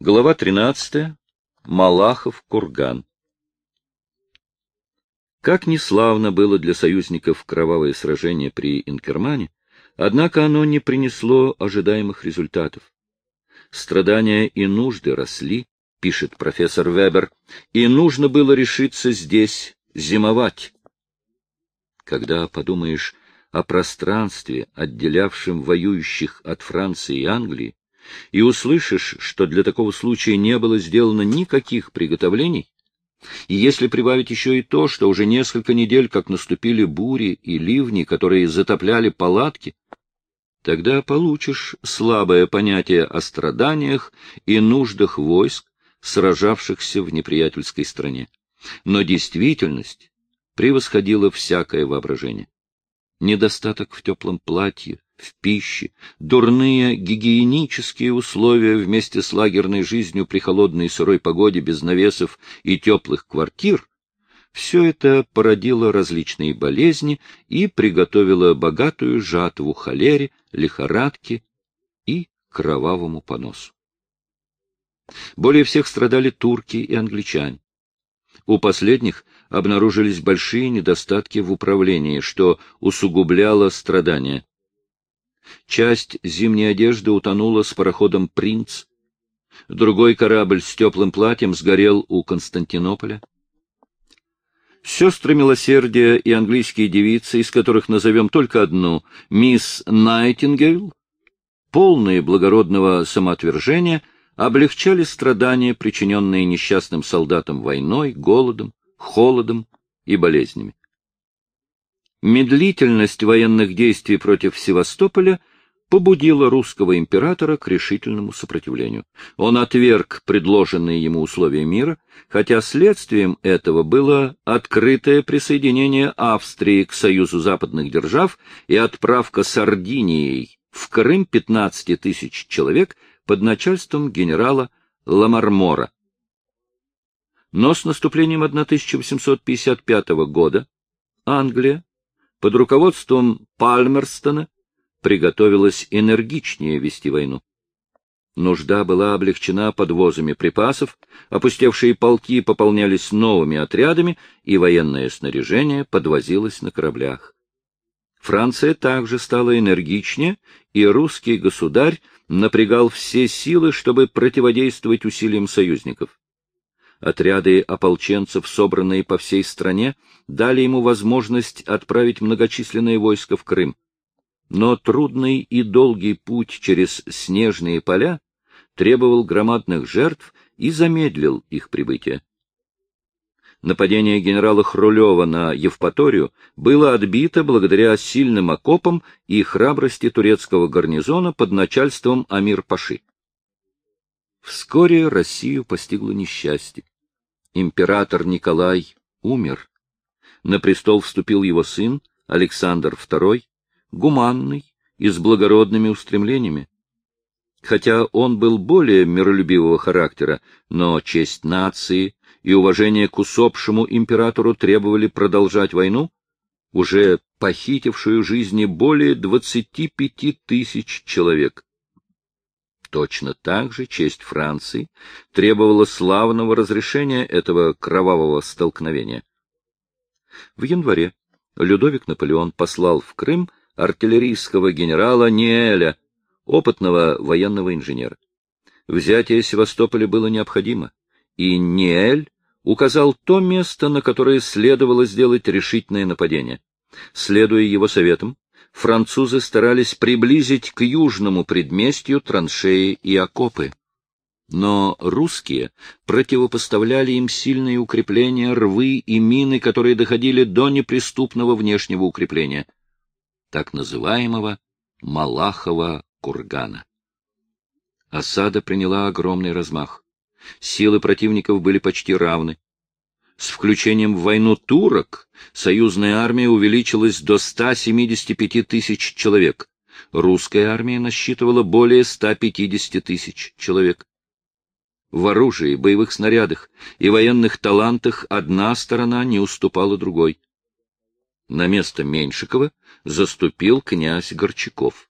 Глава 13. Малахов курган. Как ни славно было для союзников кровавое сражение при Инкермане, однако оно не принесло ожидаемых результатов. Страдания и нужды росли, пишет профессор Вебер, и нужно было решиться здесь зимовать. Когда подумаешь о пространстве, отделявшем воюющих от Франции и Англии, и услышишь, что для такого случая не было сделано никаких приготовлений, и если прибавить еще и то, что уже несколько недель как наступили бури и ливни, которые затопляли палатки, тогда получишь слабое понятие о страданиях и нуждах войск, сражавшихся в неприятельской стране. Но действительность превосходила всякое воображение. Недостаток в теплом платье, в пище, дурные гигиенические условия вместе с лагерной жизнью при холодной и сырой погоде без навесов и теплых квартир — все это породило различные болезни и приготовило богатую жатву холере, лихорадки и кровавому поносу. Более всех страдали турки и англичане. У последних обнаружились большие недостатки в управлении, что усугубляло страдания. Часть зимней одежды утонула с пароходом «Принц». Другой корабль с теплым платьем сгорел у Константинополя. Сестры милосердия и английские девицы, из которых назовем только одну, мисс Найтингейл, полные благородного самоотвержения, облегчали страдания, причиненные несчастным солдатам войной, голодом, холодом и болезнями. Медлительность военных действий против Севастополя побудила русского императора к решительному сопротивлению. Он отверг предложенные ему условия мира, хотя следствием этого было открытое присоединение Австрии к Союзу западных держав и отправка Сардинией в Крым 15 тысяч человек под начальством генерала Ламармора. Но с наступлением 1855 года Англия под руководством Пальмерстона приготовилась энергичнее вести войну. Нужда была облегчена подвозами припасов, опустевшие полки пополнялись новыми отрядами, и военное снаряжение подвозилось на кораблях. Франция также стала энергичнее, и русский государь напрягал все силы, чтобы противодействовать усилиям союзников. Отряды ополченцев, собранные по всей стране, дали ему возможность отправить многочисленные войска в Крым. Но трудный и долгий путь через снежные поля требовал громадных жертв и замедлил их прибытие. Нападение генерала Хрулева на Евпаторию было отбито благодаря сильным окопам и храбрости турецкого гарнизона под начальством Амир-Паши. Вскоре Россию постигло несчастье император Николай умер. На престол вступил его сын Александр II, гуманный и с благородными устремлениями. Хотя он был более миролюбивого характера, но честь нации и уважение к усопшему императору требовали продолжать войну, уже похитившую жизни более 25 тысяч человек. Точно так же честь Франции требовала славного разрешения этого кровавого столкновения. В январе Людовик Наполеон послал в Крым артиллерийского генерала Ниэля, опытного военного инженера. Взятие Севастополя было необходимо, и Ниэль указал то место, на которое следовало сделать решительное нападение. Следуя его советам, французы старались приблизить к южному предместью траншеи и окопы. Но русские противопоставляли им сильные укрепления, рвы и мины, которые доходили до неприступного внешнего укрепления, так называемого Малахова кургана. Осада приняла огромный размах. Силы противников были почти равны. С включением в войну турок союзная армия увеличилась до 175 тысяч человек. Русская армия насчитывала более 150 тысяч человек. В оружии, боевых снарядах и военных талантах одна сторона не уступала другой. На место Меньшикова заступил князь Горчаков.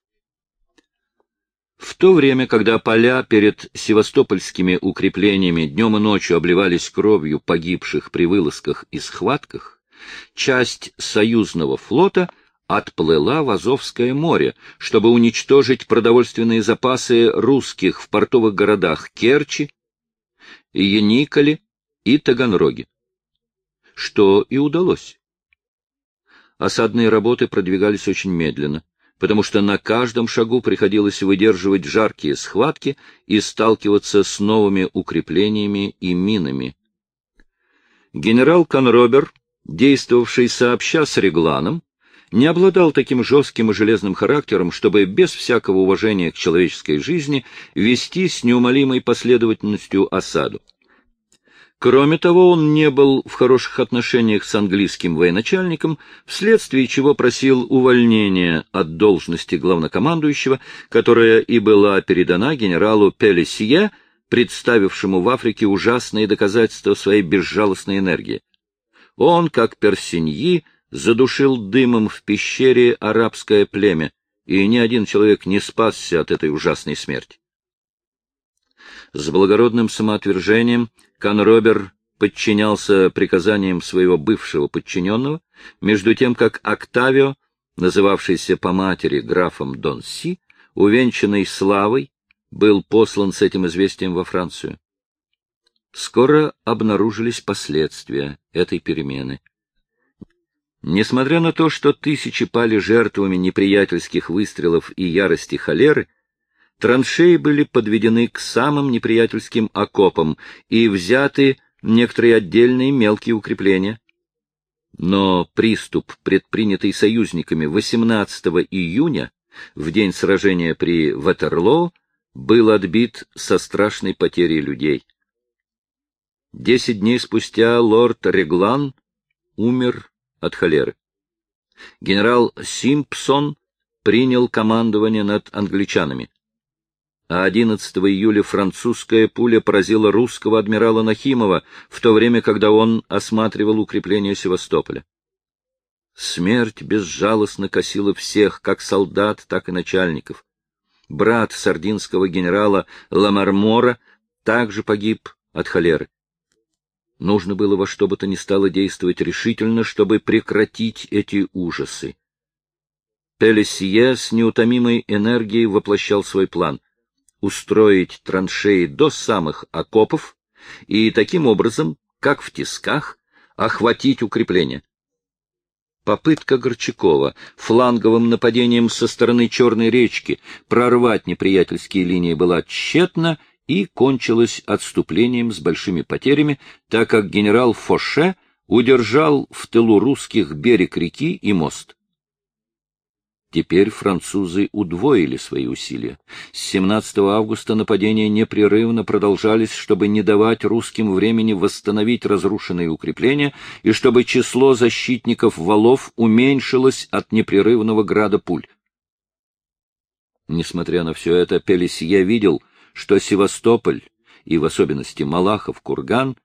В то время, когда поля перед севастопольскими укреплениями днем и ночью обливались кровью погибших при вылазках и схватках, часть союзного флота отплыла в Азовское море, чтобы уничтожить продовольственные запасы русских в портовых городах Керчи, Яниколе и Таганроге. Что и удалось. Осадные работы продвигались очень медленно потому что на каждом шагу приходилось выдерживать жаркие схватки и сталкиваться с новыми укреплениями и минами. Генерал Конробер, действовавший сообща с Регланом, не обладал таким жестким и железным характером, чтобы без всякого уважения к человеческой жизни вести с неумолимой последовательностью осаду. Кроме того, он не был в хороших отношениях с английским военачальником, вследствие чего просил увольнения от должности главнокомандующего, которая и была передана генералу Пелесье, представившему в Африке ужасные доказательства своей безжалостной энергии. Он, как Персиньи, задушил дымом в пещере арабское племя, и ни один человек не спасся от этой ужасной смерти. С благородным самоотвержением Конробер подчинялся приказаниям своего бывшего подчиненного, между тем как Октавио, называвшийся по матери графом Донси, увенчанный славой, был послан с этим известием во Францию. Скоро обнаружились последствия этой перемены. Несмотря на то, что тысячи пали жертвами неприятельских выстрелов и ярости холеры, Траншеи были подведены к самым неприятельским окопам и взяты некоторые отдельные мелкие укрепления. Но приступ, предпринятый союзниками 18 июня, в день сражения при Ватерлоо, был отбит со страшной потерей людей. Десять дней спустя лорд Реглан умер от холеры. Генерал Симпсон принял командование над англичанами а 11 июля французская пуля поразила русского адмирала Нахимова, в то время, когда он осматривал укрепление Севастополя. Смерть безжалостно косила всех, как солдат, так и начальников. Брат сардинского генерала Ламармора также погиб от холеры. Нужно было во что бы то ни стало действовать решительно, чтобы прекратить эти ужасы. Пелесье с неутомимой энергией воплощал свой план устроить траншеи до самых окопов и таким образом, как в тисках, охватить укрепление. Попытка Горчакова фланговым нападением со стороны Черной речки прорвать неприятельские линии была тщетна и кончилась отступлением с большими потерями, так как генерал Фоше удержал в тылу русских берег реки и мост. Теперь французы удвоили свои усилия. С 17 августа нападения непрерывно продолжались, чтобы не давать русским времени восстановить разрушенные укрепления и чтобы число защитников валов уменьшилось от непрерывного града пуль. Несмотря на все это, Пелесье видел, что Севастополь, и в особенности Малахов-Курган,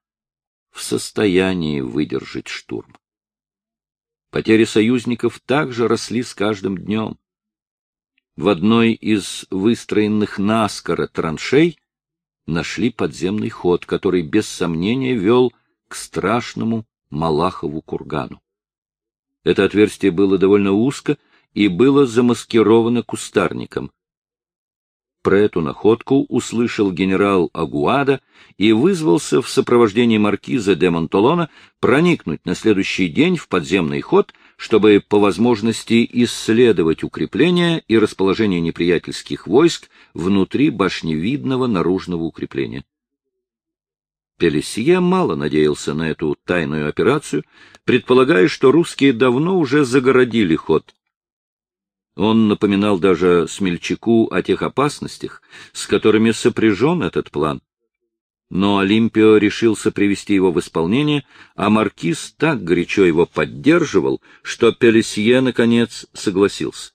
в состоянии выдержать штурм. Потери союзников также росли с каждым днем. В одной из выстроенных наскоро траншей нашли подземный ход, который без сомнения вел к страшному Малахову кургану. Это отверстие было довольно узко и было замаскировано кустарником. Про эту находку услышал генерал Агуада и вызвался в сопровождении маркиза де Монтолона проникнуть на следующий день в подземный ход, чтобы по возможности исследовать укрепления и расположение неприятельских войск внутри башневидного наружного укрепления. Пелесье мало надеялся на эту тайную операцию, предполагая, что русские давно уже загородили ход — он напоминал даже смельчаку о тех опасностях, с которыми сопряжен этот план. Но Олимпио решился привести его в исполнение, а маркиз так горячо его поддерживал, что Пелесье, наконец, согласился.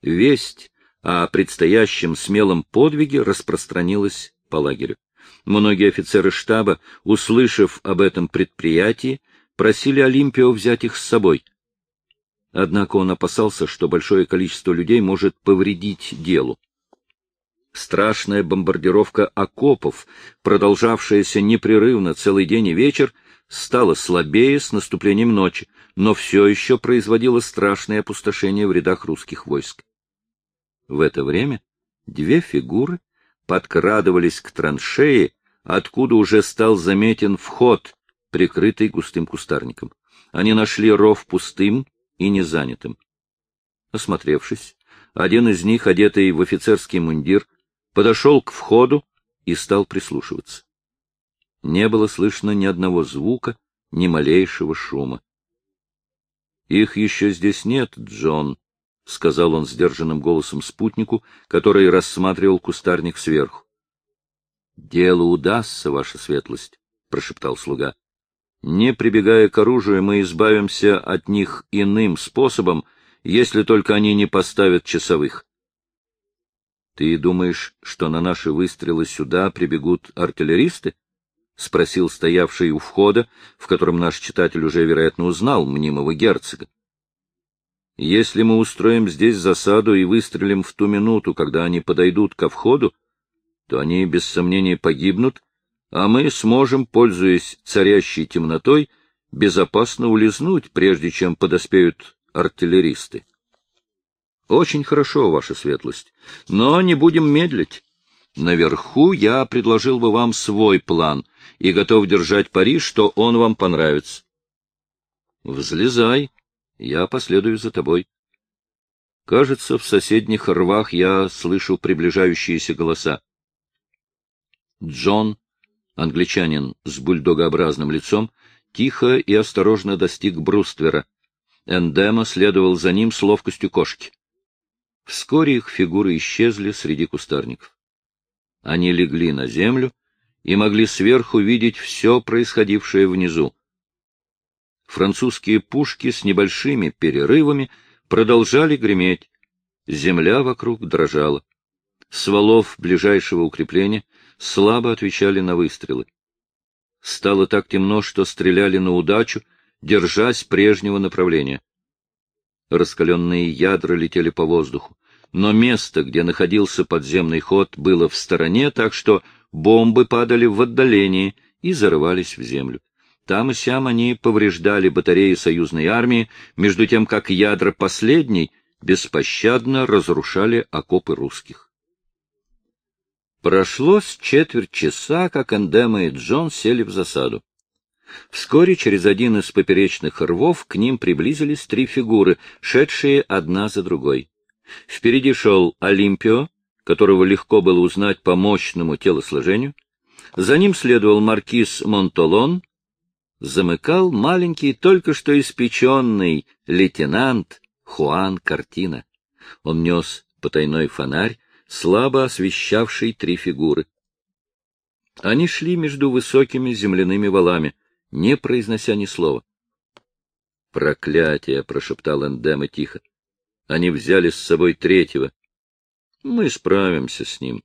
Весть о предстоящем смелом подвиге распространилась по лагерю. Многие офицеры штаба, услышав об этом предприятии, просили Олимпио взять их с собой — Однако он опасался, что большое количество людей может повредить делу. Страшная бомбардировка окопов, продолжавшаяся непрерывно целый день и вечер, стала слабее с наступлением ночи, но все еще производила страшное опустошение в рядах русских войск. В это время две фигуры подкрадывались к траншее, откуда уже стал заметен вход, прикрытый густым кустарником. Они нашли ров пустым и незанятым. Осмотревшись, один из них, одетый в офицерский мундир, подошел к входу и стал прислушиваться. Не было слышно ни одного звука, ни малейшего шума. — Их еще здесь нет, Джон, — сказал он сдержанным голосом спутнику, который рассматривал кустарник сверху. — Дело удастся, ваша светлость, — прошептал слуга. — Не прибегая к оружию, мы избавимся от них иным способом, если только они не поставят часовых. — Ты думаешь, что на наши выстрелы сюда прибегут артиллеристы? — спросил стоявший у входа, в котором наш читатель уже, вероятно, узнал мнимого герцога. — Если мы устроим здесь засаду и выстрелим в ту минуту, когда они подойдут ко входу, то они, без сомнения, погибнут, а мы сможем, пользуясь царящей темнотой, безопасно улизнуть, прежде чем подоспеют артиллеристы. — Очень хорошо, ваша светлость, но не будем медлить. Наверху я предложил бы вам свой план и готов держать пари, что он вам понравится. — Взлезай, я последую за тобой. Кажется, в соседних рвах я слышу приближающиеся голоса. Джон, англичанин с бульдогообразным лицом, тихо и осторожно достиг бруствера. Эндема следовал за ним с ловкостью кошки. Вскоре их фигуры исчезли среди кустарников. Они легли на землю и могли сверху видеть все происходившее внизу. Французские пушки с небольшими перерывами продолжали греметь. Земля вокруг дрожала. С валов ближайшего укрепления слабо отвечали на выстрелы. Стало так темно, что стреляли на удачу, держась прежнего направления. Раскаленные ядра летели по воздуху, но место, где находился подземный ход, было в стороне, так что бомбы падали в отдалении и зарывались в землю. Там и сям они повреждали батареи союзной армии, между тем как ядра последней беспощадно разрушали окопы русских. Прошло с четверть часа, как Эндема и Джон сели в засаду. Вскоре через один из поперечных рвов к ним приблизились три фигуры, шедшие одна за другой. Впереди шел Олимпио, которого легко было узнать по мощному телосложению. За ним следовал маркиз Монтолон. Замыкал маленький, только что испеченный лейтенант Хуан Картина. Он нес потайной фонарь, слабо освещавший три фигуры. Они шли между высокими земляными валами — не произнося ни слова. «Проклятие!» — прошептал Эндема тихо. «Они взяли с собой третьего. Мы справимся с ним.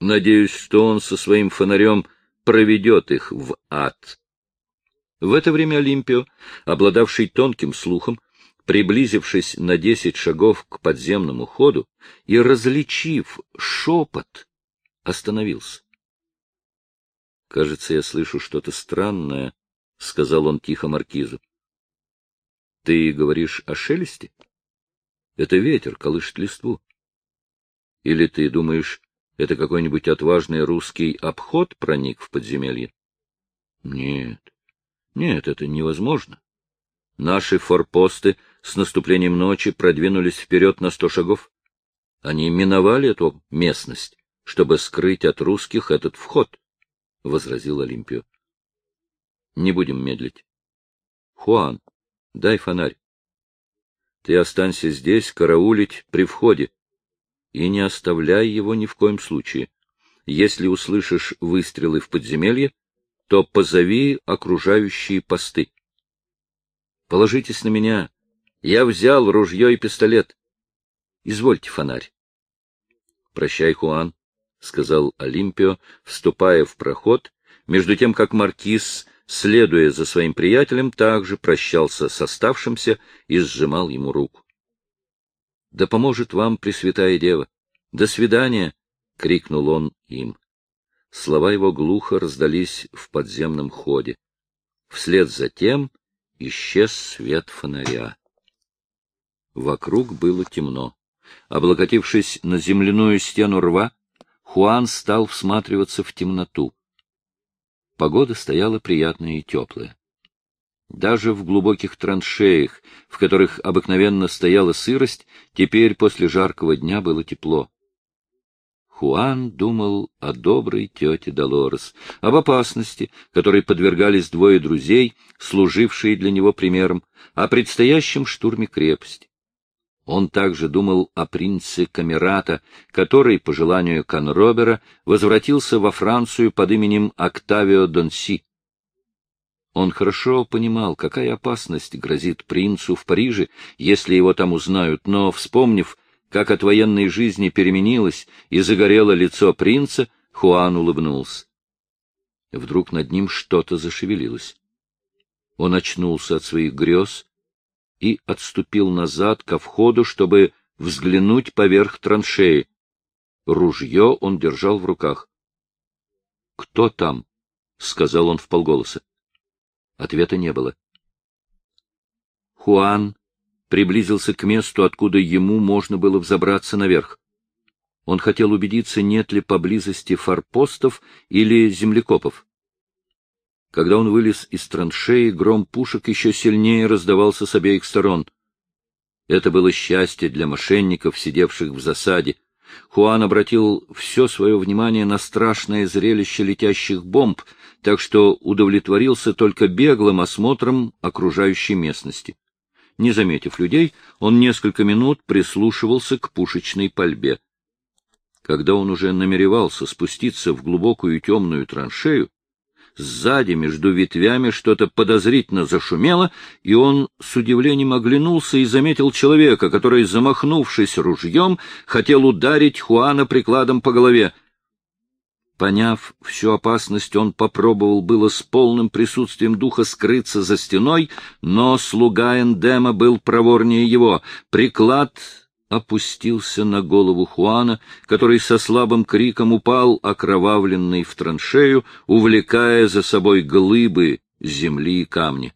Надеюсь, что он со своим фонарем проведет их в ад». В это время Олимпио, обладавший тонким слухом, приблизившись на десять шагов к подземному ходу и различив шепот, остановился. Кажется, я слышу что-то странное, — сказал он тихо маркизу. — Ты говоришь о шелесте? Это ветер колышет листву. Или ты думаешь, это какой-нибудь отважный русский обход проник в подземелье? Нет, нет, это невозможно. Наши форпосты с наступлением ночи продвинулись вперед на сто шагов. Они миновали эту местность, чтобы скрыть от русских этот вход, — возразил Олимпио. Не будем медлить. Хуан, дай фонарь. Ты останься здесь караулить при входе и не оставляй его ни в коем случае. Если услышишь выстрелы в подземелье, то позови окружающие посты. Положитесь на меня. Я взял ружье и пистолет. Извольте фонарь. Прощай, Хуан, — сказал Олимпио, вступая в проход, между тем как маркиз следуя за своим приятелем, также прощался с оставшимся и сжимал ему руку. — Да поможет вам Пресвятая Дева! До свидания! крикнул он им. Слова его глухо раздались в подземном ходе. Вслед за тем исчез свет фонаря. Вокруг было темно. Облокотившись на земляную стену рва, Хуан стал всматриваться в темноту. Погода стояла приятная и теплая. Даже в глубоких траншеях, в которых обыкновенно стояла сырость, теперь после жаркого дня было тепло. Хуан думал о доброй тете Долорес, об опасности, которой подвергались двое друзей, служившие для него примером, о предстоящем штурме крепости. Он также думал о принце Камерата, который, по желанию Конробера, возвратился во Францию под именем Октавио Донси. Он хорошо понимал, какая опасность грозит принцу в Париже, если его там узнают, но, вспомнив, как от военной жизни переменилось и загорело лицо принца, Хуан улыбнулся. Вдруг над ним что-то зашевелилось. Он очнулся от своих грез и отступил назад ко входу, чтобы взглянуть поверх траншеи. Ружье он держал в руках. — Кто там? — сказал он вполголоса. Ответа не было. Хуан приблизился к месту, откуда ему можно было взобраться наверх. Он хотел убедиться, нет ли поблизости форпостов или землекопов. Когда он вылез из траншеи, гром пушек еще сильнее раздавался с обеих сторон. Это было счастье для мошенников, сидевших в засаде. Хуан обратил все свое внимание на страшное зрелище летящих бомб, так что удовлетворился только беглым осмотром окружающей местности. Не заметив людей, он несколько минут прислушивался к пушечной пальбе. Когда он уже намеревался спуститься в глубокую темную траншею, Сзади, между ветвями, что-то подозрительно зашумело, и он с удивлением оглянулся и заметил человека, который, замахнувшись ружьем, хотел ударить Хуана прикладом по голове. Поняв всю опасность, он попробовал было с полным присутствием духа скрыться за стеной, но слуга Эндема был проворнее его. Приклад опустился на голову Хуана, который со слабым криком упал, окровавленный в траншею, увлекая за собой глыбы земли и камни.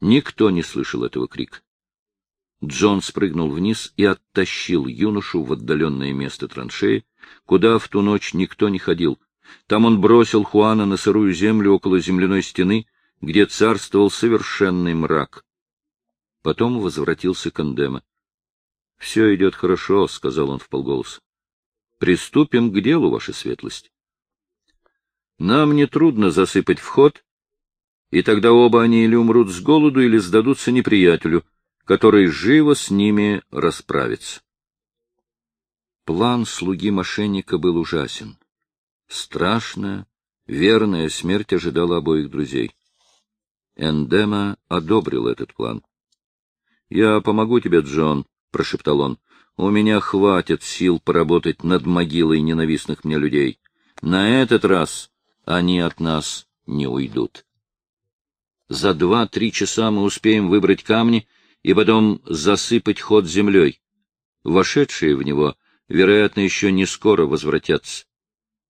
Никто не слышал этого крика. Джон спрыгнул вниз и оттащил юношу в отдаленное место траншеи, куда в ту ночь никто не ходил. Там он бросил Хуана на сырую землю около земляной стены, где царствовал совершенный мрак. Потом возвратился к Эндема. — Все идет хорошо, — сказал он вполголоса. — Приступим к делу, ваша светлость. Нам нетрудно засыпать вход, и тогда оба они или умрут с голоду, или сдадутся неприятелю, который живо с ними расправится. План слуги мошенника был ужасен. Страшная, верная смерть ожидала обоих друзей. Эндема одобрил этот план. — Я помогу тебе, Джон, — прошептал он. — У меня хватит сил поработать над могилой ненавистных мне людей. На этот раз они от нас не уйдут. За два-три часа мы успеем выбрать камни и потом засыпать ход землей. Вошедшие в него, вероятно, еще не скоро возвратятся.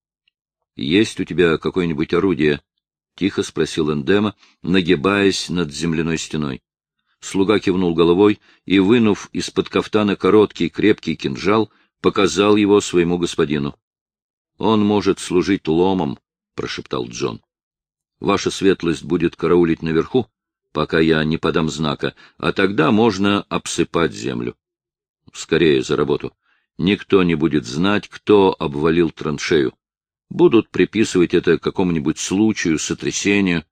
— Есть у тебя какое-нибудь орудие? — тихо спросил Эндема, нагибаясь над земляной стеной. Слуга кивнул головой и, вынув из-под кафтана короткий крепкий кинжал, показал его своему господину. — Он может служить ломом, — прошептал Джон. — Ваша светлость будет караулить наверху, пока я не подам знака, а тогда можно обсыпать землю. Скорее за работу. Никто не будет знать, кто обвалил траншею. Будут приписывать это какому-нибудь случаю, сотрясению.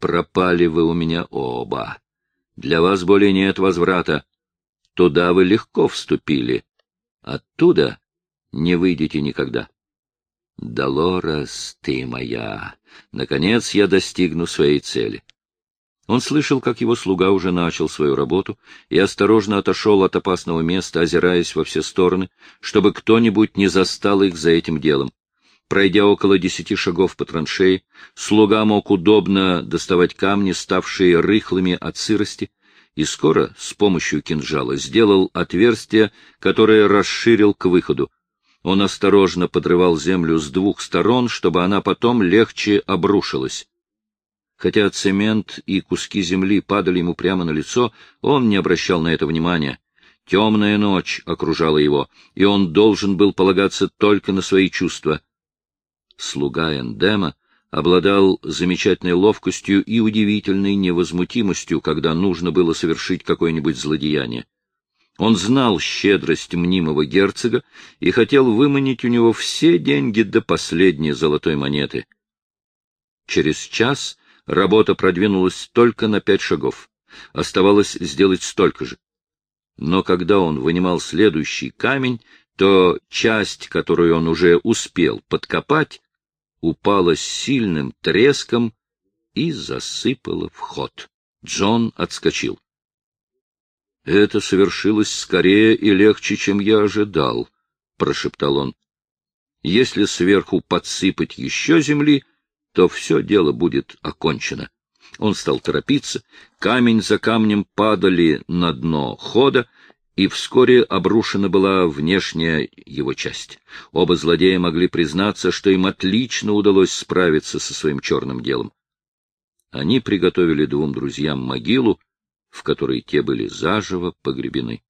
Пропали вы у меня оба. Для вас более нет возврата. Туда вы легко вступили. Оттуда не выйдете никогда. Долорес, ты моя. Наконец я достигну своей цели. Он слышал, как его слуга уже начал свою работу и осторожно отошел от опасного места, озираясь во все стороны, чтобы кто-нибудь не застал их за этим делом. Пройдя около десяти шагов по траншеи, слуга мог удобно доставать камни, ставшие рыхлыми от сырости, и скоро с помощью кинжала сделал отверстие, которое расширил к выходу. Он осторожно подрывал землю с двух сторон, чтобы она потом легче обрушилась. Хотя цемент и куски земли падали ему прямо на лицо, он не обращал на это внимания. Темная ночь окружала его, и он должен был полагаться только на свои чувства. Слуга Эндема обладал замечательной ловкостью и удивительной невозмутимостью, когда нужно было совершить какое-нибудь злодеяние. Он знал щедрость мнимого герцога и хотел выманить у него все деньги до последней золотой монеты. Через час работа продвинулась только на пять шагов. Оставалось сделать столько же. Но когда он вынимал следующий камень, то часть, которую он уже успел подкопать, упала с сильным треском и засыпала вход. Джон отскочил. Это совершилось скорее и легче, чем я ожидал, — прошептал он. Если сверху подсыпать еще земли, то все дело будет окончено. Он стал торопиться, камень за камнем падали на дно хода, и вскоре обрушена была внешняя его часть. Оба злодея могли признаться, что им отлично удалось справиться со своим черным делом. Они приготовили двум друзьям могилу, в которой те были заживо погребены.